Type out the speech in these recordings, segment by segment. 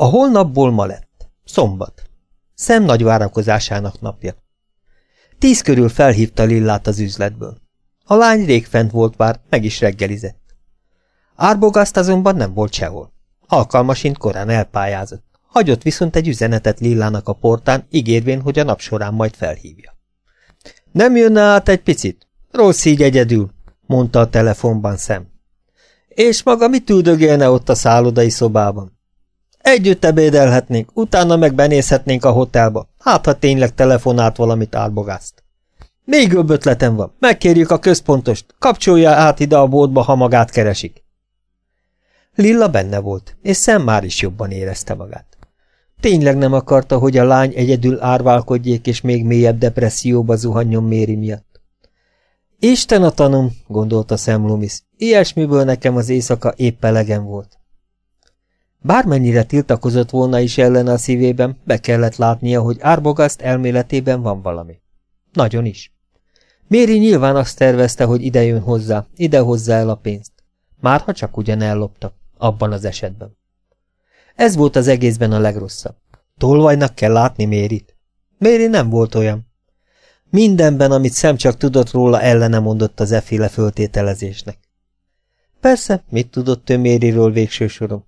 A holnapból ma lett. Szombat. Szem nagy várakozásának napja. Tíz körül felhívta Lillát az üzletből. A lány rég fent volt már, meg is reggelizett. Árbogaszt azonban nem volt sehol. Alkalmasint korán elpályázott. Hagyott viszont egy üzenetet Lillának a portán, ígérvén, hogy a nap során majd felhívja. Nem jönne át egy picit? Rossz így egyedül, mondta a telefonban szem. És maga mit üldögélne ott a szállodai szobában? Együtt ebédelhetnénk, utána meg benézhetnénk a hotelba. Hát, ha tényleg telefonált valamit árbogázt. Még jobb ötletem van. Megkérjük a központost. Kapcsolja át ide a boltba, ha magát keresik. Lilla benne volt, és szem már is jobban érezte magát. Tényleg nem akarta, hogy a lány egyedül árválkodjék, és még mélyebb depresszióba zuhanjon Méri miatt. Isten a tanum, gondolta Sam Loomis, ilyesmiből nekem az éjszaka épp elegem volt. Bármennyire tiltakozott volna is ellen a szívében, be kellett látnia, hogy Árbogaszt elméletében van valami. Nagyon is. Méri nyilván azt tervezte, hogy ide jön hozzá, ide hozzá el a pénzt. Már ha csak ugyan ellopta, abban az esetben. Ez volt az egészben a legrosszabb. Tolvajnak kell látni Mérit. Méri nem volt olyan. Mindenben, amit szem csak tudott róla, ellene mondott az eféle föltételezésnek. Persze, mit tudott ő Mériről végső soron?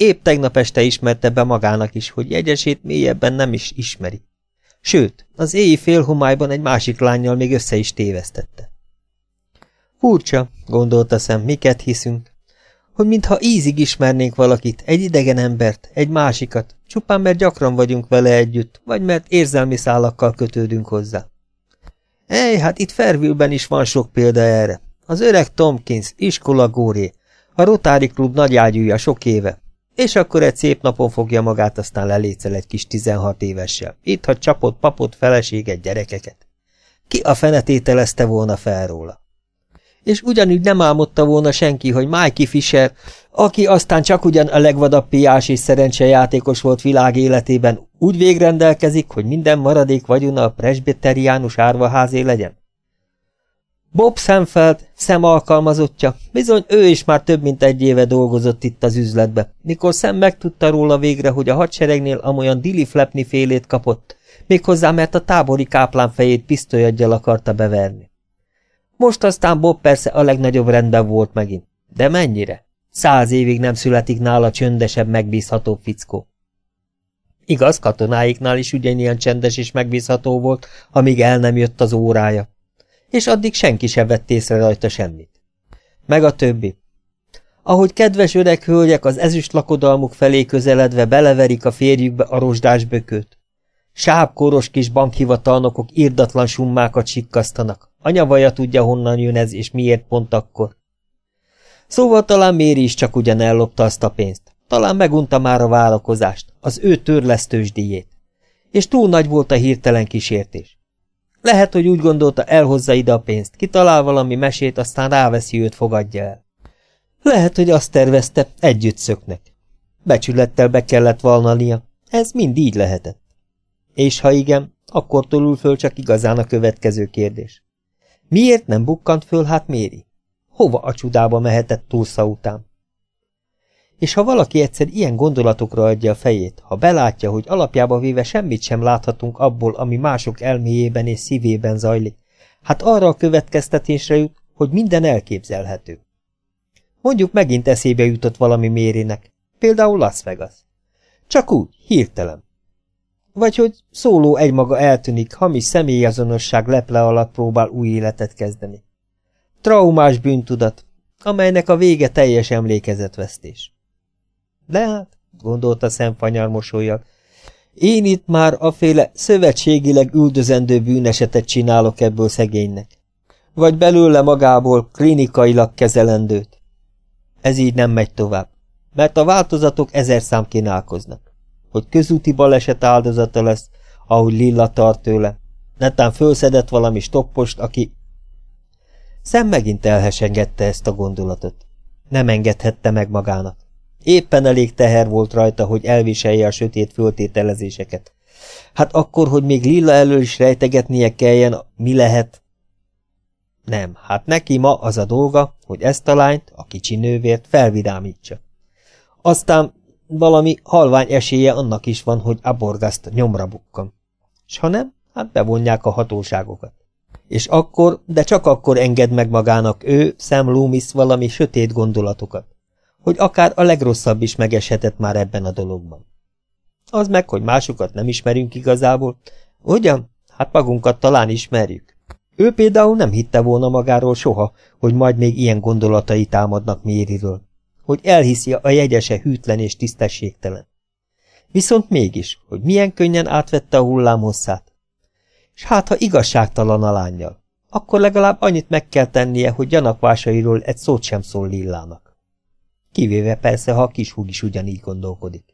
Épp tegnap este ismerte be magának is, hogy jegyesét mélyebben nem is ismeri. Sőt, az éji félhomályban egy másik lányjal még össze is tévesztette. Furcsa, gondolta szem, miket hiszünk, hogy mintha ízig ismernénk valakit, egy idegen embert, egy másikat, csupán mert gyakran vagyunk vele együtt, vagy mert érzelmi szálakkal kötődünk hozzá. Ej, hát itt Fervülben is van sok példa erre. Az öreg Tomkins, iskola góré, a Rotári Klub nagyágyúja sok éve, és akkor egy szép napon fogja magát, aztán lelécel egy kis 16 évessel. Itt, ha csapott papot, feleséget, gyerekeket. Ki a fenetételezte volna fel róla? És ugyanúgy nem álmodta volna senki, hogy Mikey Fisher, aki aztán csak ugyan a legvadabb piás és szerencsejátékos volt világ életében, úgy végrendelkezik, hogy minden maradék vagyona a presbyteriánus árvaházé legyen? Bob Semfeld, szem alkalmazottja, bizony ő is már több mint egy éve dolgozott itt az üzletbe, mikor szem megtudta róla végre, hogy a hadseregnél amolyan Dili Flepni félét kapott, méghozzá mert a tábori káplán fejét pisztolyaggyal akarta beverni. Most aztán Bob persze a legnagyobb rendben volt megint, de mennyire? Száz évig nem születik nála csöndesebb, megbízható fickó. Igaz, katonáiknál is ugyanilyen csendes és megbízható volt, amíg el nem jött az órája és addig senki sem vett észre rajta semmit. Meg a többi. Ahogy kedves öreg hölgyek az ezüst lakodalmuk felé közeledve beleverik a férjükbe a rozsdás bököt. Sápkoros kis bankhivatalnokok irdatlan summákat sikkasztanak. Anyavaja tudja, honnan jön ez, és miért pont akkor. Szóval talán Méri is csak ugyan ellopta azt a pénzt. Talán megunta már a várakozást, az ő törlesztős díjét. És túl nagy volt a hirtelen kísértés. Lehet, hogy úgy gondolta, elhozza ide a pénzt, kitalál valami mesét, aztán ráveszi őt, fogadja el. Lehet, hogy azt tervezte, együtt szöknek. Becsülettel be kellett valnania, ez mind így lehetett. És ha igen, akkor tolul föl csak igazán a következő kérdés. Miért nem bukkant föl hát Méri? Hova a csudába mehetett túlsza után? És ha valaki egyszer ilyen gondolatokra adja a fejét, ha belátja, hogy alapjába véve semmit sem láthatunk abból, ami mások elméjében és szívében zajlik, hát arra a következtetésre jut, hogy minden elképzelhető. Mondjuk megint eszébe jutott valami mérinek, például Las Vegas. Csak úgy, hirtelen. Vagy hogy szóló egymaga eltűnik, hamis személyazonosság leple alatt próbál új életet kezdeni. Traumás bűntudat, amelynek a vége teljes emlékezetvesztés. De hát, gondolta szemfanyar mosolyjal, én itt már aféle szövetségileg üldözendő bűnesetet csinálok ebből szegénynek. Vagy belőle magából klinikailag kezelendőt. Ez így nem megy tovább, mert a változatok ezer szám kínálkoznak. Hogy közúti baleset áldozata lesz, ahogy Lilla tart tőle. Netán fölszedett valami stoppost, aki... Szem megint elhesengette ezt a gondolatot. Nem engedhette meg magának. Éppen elég teher volt rajta, hogy elviselje a sötét föltételezéseket. Hát akkor, hogy még Lilla elől is rejtegetnie kelljen, mi lehet? Nem, hát neki ma az a dolga, hogy ezt a lányt, a kicsi nővért felvidámítsa. Aztán valami halvány esélye annak is van, hogy Aborgaszt nyomra bukkan. S ha nem, hát bevonják a hatóságokat. És akkor, de csak akkor enged meg magának ő, Sam Loomis valami sötét gondolatokat, hogy akár a legrosszabb is megeshetett már ebben a dologban. Az meg, hogy másokat nem ismerünk igazából, ugyan? Hát magunkat talán ismerjük. Ő például nem hitte volna magáról soha, hogy majd még ilyen gondolatai támadnak Mériről, hogy elhiszi a jegyese hűtlen és tisztességtelen. Viszont mégis, hogy milyen könnyen átvette a hullám hosszát. És hát, ha igazságtalan a lányjal, akkor legalább annyit meg kell tennie, hogy gyanakvásairól egy szót sem szól Lillának. Kivéve persze, ha a kis húg is ugyanígy gondolkodik.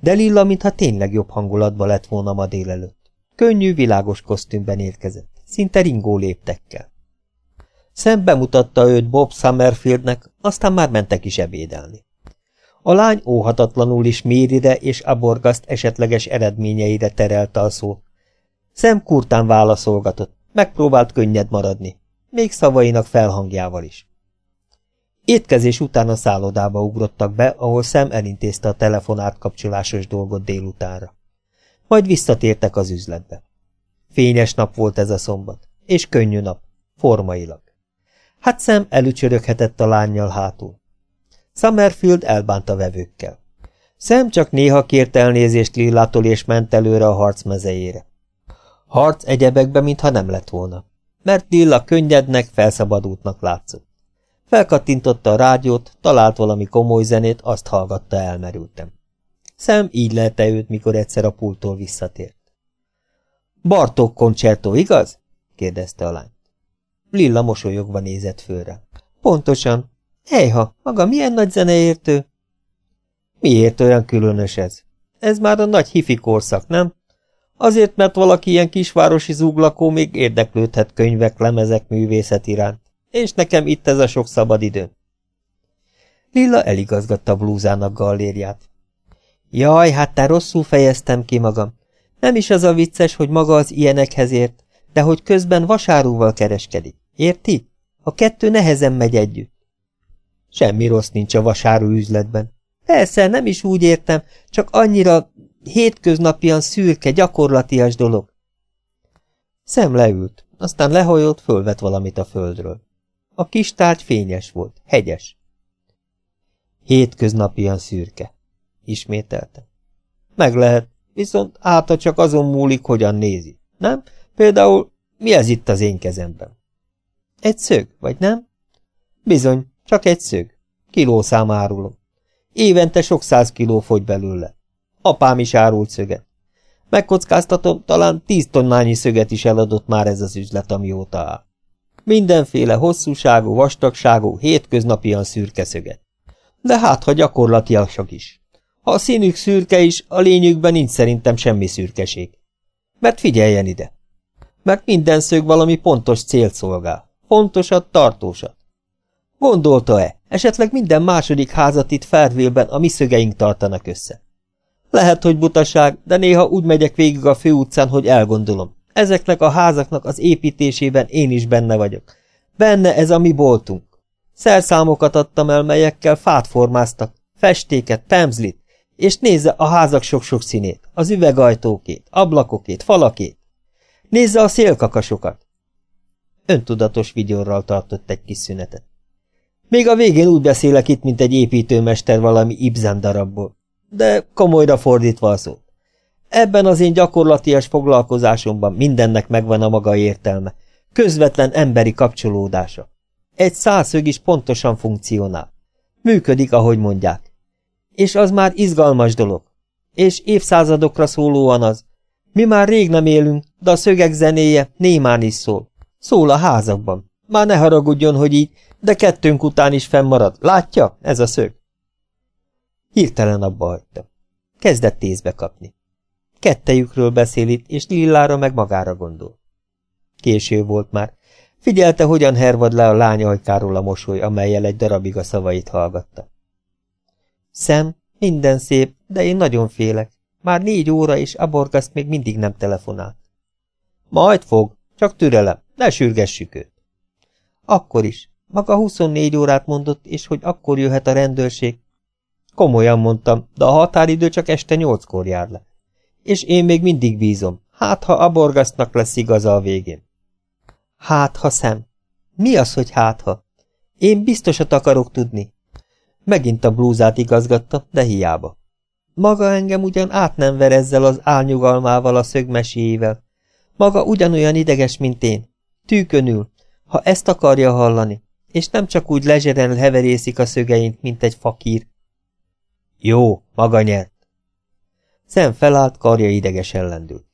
De Lilla, mintha tényleg jobb hangulatba lett volna ma délelőtt. Könnyű, világos kosztümben érkezett, szinte ringó léptekkel. Szem bemutatta őt Bob Summerfieldnek, aztán már mentek is ebédelni. A lány óhatatlanul is Mérire és Aborgaszt esetleges eredményeire terelte a szót. Szem kurtán válaszolgatott, megpróbált könnyed maradni, még szavainak felhangjával is. Étkezés után a szállodába ugrottak be, ahol Szem elintézte a telefon kapcsolásos dolgot délutánra. Majd visszatértek az üzletbe. Fényes nap volt ez a szombat, és könnyű nap, formailag. Hát Szem elücsöröghetett a lányjal hátul. Summerfield elbánt a vevőkkel. Szem csak néha kért elnézést Lillától és ment előre a harc mezejére. Harc egyebekbe, mintha nem lett volna, mert Lilla könnyednek, felszabadultnak látszott. Felkattintotta a rádiót, talált valami komoly zenét, azt hallgatta elmerültem. Szem így lelte őt, mikor egyszer a pultól visszatért. Bartók koncertó, igaz? kérdezte a lány. Lilla mosolyogva nézett fölre. Pontosan. Ejha, maga milyen nagy zeneértő? Miért olyan különös ez? Ez már a nagy hifi korszak, nem? Azért, mert valaki ilyen kisvárosi zúglakó még érdeklődhet könyvek, lemezek, művészet iránt. És nekem itt ez a sok szabad idő. Lilla eligazgatta blúzának gallériát. Jaj, hát te rosszul fejeztem ki magam. Nem is az a vicces, hogy maga az ilyenekhez ért, de hogy közben vasárúval kereskedik. Érti? A kettő nehezen megy együtt. Semmi rossz nincs a vasáru üzletben. Persze, nem is úgy értem, csak annyira hétköznapian szürke, gyakorlatias dolog. Szem leült, aztán lehajolt, fölvet valamit a földről. A kis tárgy fényes volt, hegyes. Hétköznapian szürke, ismételte. Meg lehet, viszont áta csak azon múlik, hogyan nézi, nem? Például, mi ez itt az én kezemben? Egy szög, vagy nem? Bizony, csak egy szög. Kilószám árulom. Évente sok száz kiló fogy belőle. Apám is árult szöget. Megkockáztatom, talán tíz tonnányi szöget is eladott már ez az üzlet, amióta áll. Mindenféle hosszúságú, vastagságú, hétköznapian szürke szöget. De hát, ha gyakorlatiasak is. Ha a színük szürke is, a lényükben nincs szerintem semmi szürkeség. Mert figyeljen ide! Mert minden szög valami pontos célt szolgál. Pontosat, tartósat. Gondolta-e, esetleg minden második házat itt Fairville-ben a mi szögeink tartanak össze? Lehet, hogy butaság, de néha úgy megyek végig a főutcán, hogy elgondolom. Ezeknek a házaknak az építésében én is benne vagyok. Benne ez a mi boltunk. Szerszámokat adtam el, melyekkel fát formáztak, festéket, pemzlit, és nézze a házak sok-sok színét, az üvegajtókét, ablakokét, falakét. Nézze a szélkakasokat. Öntudatos vigyorral tartott egy kis szünetet. Még a végén úgy beszélek itt, mint egy építőmester valami Ibsen darabból, de komolyra fordítva a szót. Ebben az én gyakorlatias foglalkozásomban mindennek megvan a maga értelme, közvetlen emberi kapcsolódása. Egy százszög is pontosan funkcionál. Működik, ahogy mondják. És az már izgalmas dolog. És évszázadokra szólóan az. Mi már rég nem élünk, de a szögek zenéje némán is szól. Szól a házakban. Már ne haragudjon, hogy így, de kettőnk után is fennmarad. Látja? Ez a szög. Hirtelen abba hagyta. Kezdett tézbe kapni. Kettejükről beszél itt, és Lillára meg magára gondol. Késő volt már. Figyelte, hogyan hervad le a lány ajkáról a mosoly, amelyel egy darabig a szavait hallgatta. Szem, minden szép, de én nagyon félek. Már négy óra, és Aborgaszt még mindig nem telefonált. Majd fog, csak türelem, ne sürgessük őt. Akkor is. Maga 24 órát mondott, és hogy akkor jöhet a rendőrség. Komolyan mondtam, de a határidő csak este nyolckor jár le. És én még mindig bízom. Hát, ha aborgasztnak lesz igaza a végén. Hát, ha szem. Mi az, hogy hát, ha? Én biztosat akarok tudni. Megint a blúzát igazgatta, de hiába. Maga engem ugyan át nem ver ezzel az álnyugalmával a szögmeséjével. Maga ugyanolyan ideges, mint én. Tűkönül, ha ezt akarja hallani, és nem csak úgy lezseren heverészik a szögeint, mint egy fakír. Jó, maga nyert. Szem felállt, karja idegesen lendült.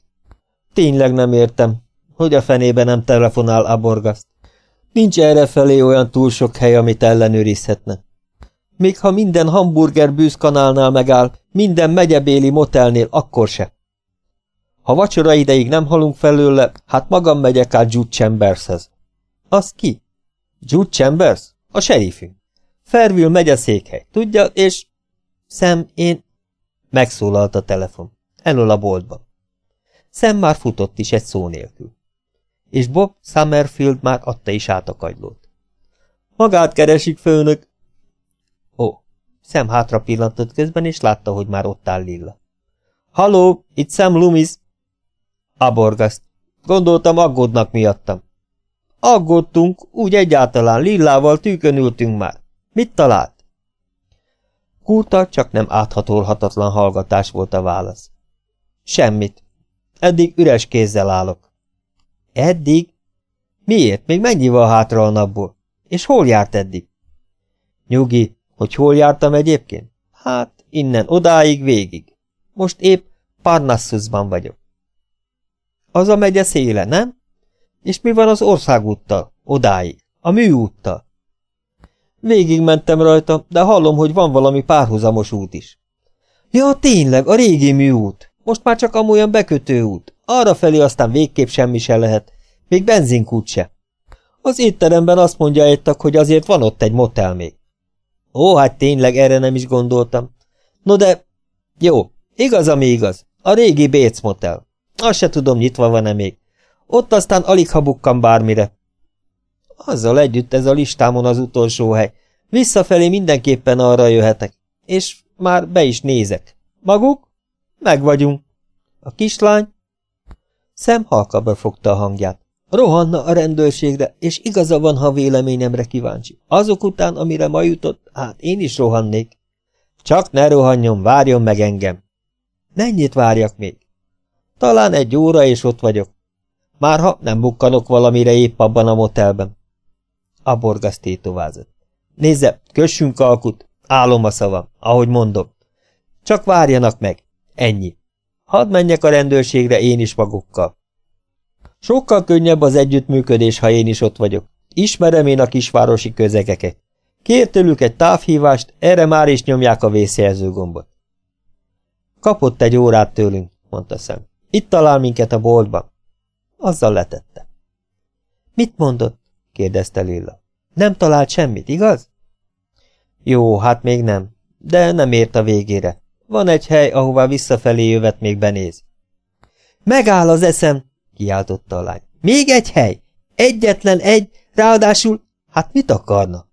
Tényleg nem értem, hogy a fenébe nem telefonál Aborgaszt. Nincs erre felé olyan túl sok hely, amit ellenőrizhetne. Még ha minden hamburger bűzkanálnál megáll, minden megyebéli motelnél, akkor se. Ha vacsora ideig nem halunk felőle, hát magam megyek át Jude Chambershez. Az ki? Jude Chambers? A serifünk. Ferville megye székhely, tudja, és... Szem, én... Megszólalt a telefon. Elől a boltban. Szem már futott is egy szó nélkül. És Bob Summerfield már adta is át a kagylót. Magát keresik, főnök! Ó, Szem hátra pillantott közben, és látta, hogy már ott áll Lilla. Haló, itt Sam Loomis! Aborgaszt. Gondoltam, aggódnak miattam. Aggódtunk, úgy egyáltalán Lillával tűkön ültünk már. Mit talált? Kurta csak nem áthatolhatatlan hallgatás volt a válasz. Semmit. Eddig üres kézzel állok. Eddig? Miért? Még mennyi van hátra a napból? És hol járt eddig? Nyugi, hogy hol jártam egyébként? Hát, innen odáig végig. Most épp Parnassusban vagyok. Az a megye széle, nem? És mi van az országúttal? Odáig. A műúttal. Végigmentem rajta, de hallom, hogy van valami párhuzamos út is. Ja, tényleg, a régi műút. Most már csak amolyan bekötő út. Arra felé aztán végképp semmi se lehet. Még benzinkút se. Az étteremben azt mondja egy tag, hogy azért van ott egy motel még. Ó, hát tényleg, erre nem is gondoltam. No de... Jó, igaz, ami igaz. A régi Béc motel. Azt se tudom, nyitva van-e még. Ott aztán alig ha bukkan bármire. Azzal együtt ez a listámon az utolsó hely. Visszafelé mindenképpen arra jöhetek. És már be is nézek. Maguk? Meg vagyunk. A kislány? Szem halkabra fogta a hangját. Rohanna a rendőrségre, és igaza van, ha véleményemre kíváncsi. Azok után, amire ma jutott, hát én is rohannék. Csak ne rohanjon, várjon meg engem. Mennyit várjak még? Talán egy óra, és ott vagyok. Már ha nem bukkanok valamire épp abban a motelben. A borgasz tétovázott. Nézze, kössünk alkut, állom a szavam, ahogy mondom. Csak várjanak meg, ennyi. Hadd menjek a rendőrségre én is magukkal. Sokkal könnyebb az együttműködés, ha én is ott vagyok. Ismerem én a kisvárosi közegeket. Kér tőlük egy távhívást, erre már is nyomják a vészjelző gombot. Kapott egy órát tőlünk, mondta szem. Itt talál minket a boltban. Azzal letette. Mit mondott? Kérdezte Lilla. Nem talált semmit, igaz? Jó, hát még nem, de nem ért a végére. Van egy hely, ahová visszafelé jövet még benéz. Megáll az eszem, kiáltotta a lány. Még egy hely? Egyetlen egy, ráadásul, hát mit akarna?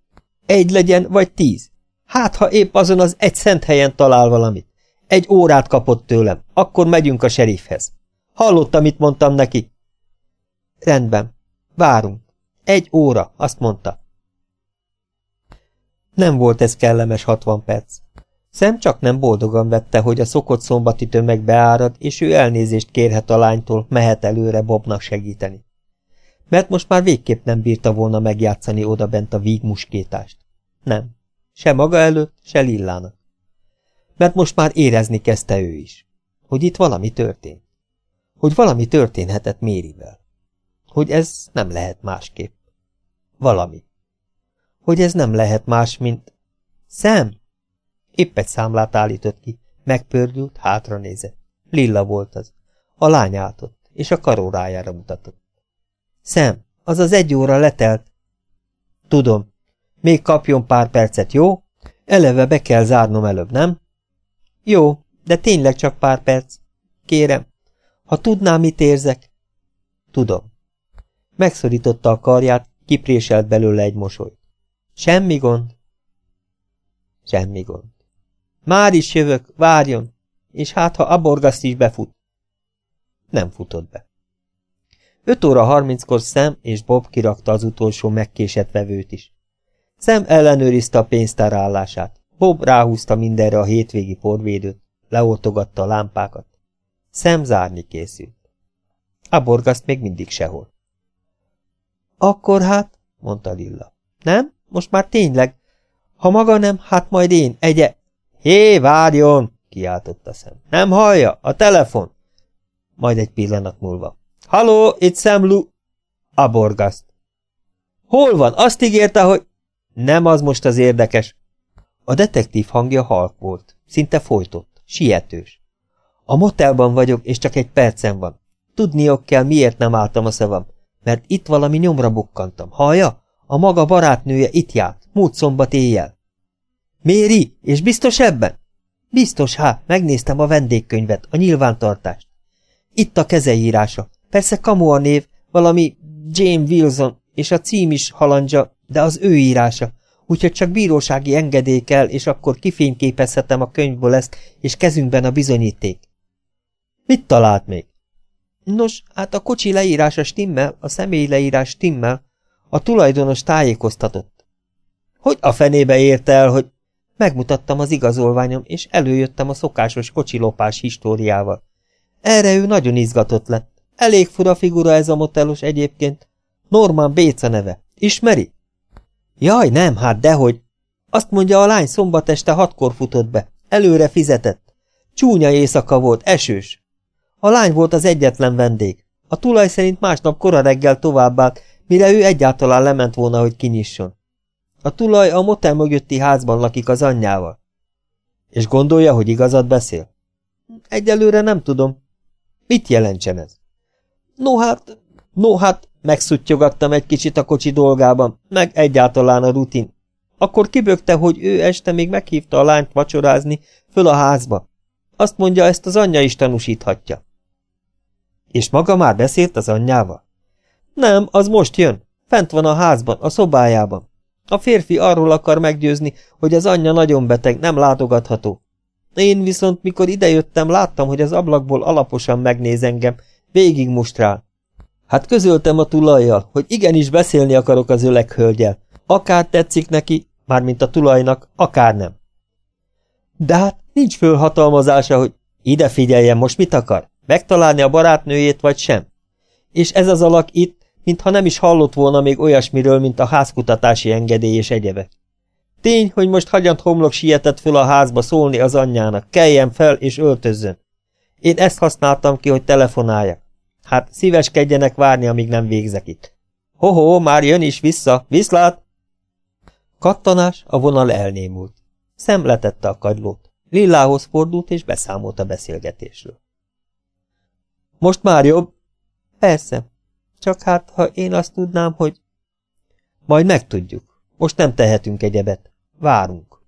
Egy legyen, vagy tíz? Hát, ha épp azon az egy szent helyen talál valamit. Egy órát kapott tőlem, akkor megyünk a serifhez. Hallotta, mit mondtam neki? Rendben, várunk. Egy óra, azt mondta. Nem volt ez kellemes hatvan perc. Szem csak nem boldogan vette, hogy a szokott szombati tömeg beárad, és ő elnézést kérhet a lánytól, mehet előre Bobnak segíteni. Mert most már végképp nem bírta volna megjátszani odabent a víg muskétást. Nem. Se maga előtt, se Lillának. Mert most már érezni kezdte ő is. Hogy itt valami történt. Hogy valami történhetett Mérivel. Hogy ez nem lehet másképp. Valami. Hogy ez nem lehet más, mint... Szem! Épp egy számlát állított ki, megpördült, hátra nézett. Lilla volt az. A lány áltott, és a karórájára mutatott. Szem, az az egy óra letelt. Tudom. Még kapjon pár percet, jó? Eleve be kell zárnom előbb, nem? Jó, de tényleg csak pár perc. Kérem, ha tudnám, mit érzek. Tudom. Megszorította a karját, kipréselt belőle egy mosolyt. Semmi gond. Semmi gond. Már is jövök, várjon, és hát, ha Aborgaszt is befut. Nem futott be. 5 óra harminckor Sam és Bob kirakta az utolsó megkésett vevőt is. Sam ellenőrizte a pénztár állását. Bob ráhúzta mindenre a hétvégi porvédőt, leoltogatta a lámpákat. Sam zárni készült. Aborgaszt még mindig sehol. Akkor hát, mondta Lilla. Nem? Most már tényleg? Ha maga nem, hát majd én, egye... Hé, várjon! kiáltotta szem. Nem hallja? A telefon! Majd egy pillanat múlva. Haló, itt Sam Lu... Aborgaszt. Hol van? Azt ígérte, hogy... Nem az most az érdekes. A detektív hangja halk volt, szinte folytott, sietős. A motelban vagyok, és csak egy percem van. Tudniok kell, miért nem álltam a szavam, mert itt valami nyomra bukkantam. Hallja? A maga barátnője itt járt, múlt szombat éjjel. Méri, és biztos ebben? Biztos, há, megnéztem a vendégkönyvet, a nyilvántartást. Itt a kezeírása. Persze kamu a név, valami Jane Wilson, és a cím is halandja, de az ő írása. Úgyhogy csak bírósági engedély kell, és akkor kifényképezhetem a könyvből ezt, és kezünkben a bizonyíték. Mit talált még? Nos, hát a kocsi leírása stimmel, a személy leírás stimmel, a tulajdonos tájékoztatott. Hogy a fenébe érte el, hogy megmutattam az igazolványom, és előjöttem a szokásos kocsilopás históriával. Erre ő nagyon izgatott lett. Elég fura figura ez a motellos egyébként. Norman Béca neve. Ismeri? Jaj, nem, hát dehogy. Azt mondja, a lány szombat este hatkor futott be. Előre fizetett. Csúnya éjszaka volt, esős. A lány volt az egyetlen vendég. A tulaj szerint másnap kora reggel továbbált, mire ő egyáltalán lement volna, hogy kinyisson. A tulaj a motel mögötti házban lakik az anyjával. És gondolja, hogy igazat beszél? Egyelőre nem tudom. Mit jelentsen ez? No hát, no hát, megszutyogattam egy kicsit a kocsi dolgában, meg egyáltalán a rutin. Akkor kibökte, hogy ő este még meghívta a lányt vacsorázni föl a házba. Azt mondja, ezt az anyja is tanúsíthatja. És maga már beszélt az anyjával? Nem, az most jön. Fent van a házban, a szobájában. A férfi arról akar meggyőzni, hogy az anyja nagyon beteg, nem látogatható. Én viszont, mikor idejöttem, láttam, hogy az ablakból alaposan megnéz engem, végig mustrál. Hát közöltem a tulajjal, hogy igenis beszélni akarok az öleg hölgyel. Akár tetszik neki, mármint a tulajnak, akár nem. De hát nincs fölhatalmazása, hogy ide figyeljen, most mit akar? Megtalálni a barátnőjét, vagy sem? És ez az alak itt, mintha nem is hallott volna még olyasmiről, mint a házkutatási engedély és egyebek. Tény, hogy most hagyant homlok sietett föl a házba szólni az anyjának, keljen fel és öltözzön. Én ezt használtam ki, hogy telefonáljak. Hát szíveskedjenek várni, amíg nem végzek itt. Hoho, már jön is vissza, viszlát! Kattanás, a vonal elnémult. Szem letette a kagylót. Lillához fordult és beszámolt a beszélgetésről. Most már jobb? Persze. Csak hát, ha én azt tudnám, hogy... Majd megtudjuk. Most nem tehetünk egyebet. Várunk.